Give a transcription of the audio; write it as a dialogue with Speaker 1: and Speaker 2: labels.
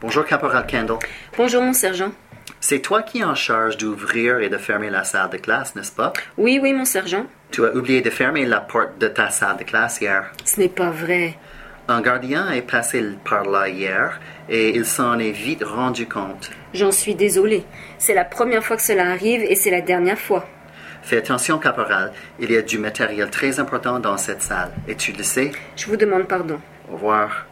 Speaker 1: Bonjour, Caporal Kendall.
Speaker 2: Bonjour, mon sergent.
Speaker 1: C'est toi qui es en charge d'ouvrir et de fermer la salle de classe, n'est-ce pas?
Speaker 2: Oui, oui, mon sergent.
Speaker 1: Tu as oublié de fermer la porte de ta salle de classe hier.
Speaker 2: Ce n'est pas vrai.
Speaker 1: Un gardien est passé par là hier et il s'en est vite rendu compte.
Speaker 2: J'en suis désolé. C'est la première fois que cela arrive et c'est la dernière fois.
Speaker 1: Fais attention, caporal. Il y a du matériel très important dans cette salle. Et tu le sais?
Speaker 2: Je vous demande pardon.
Speaker 1: Au revoir.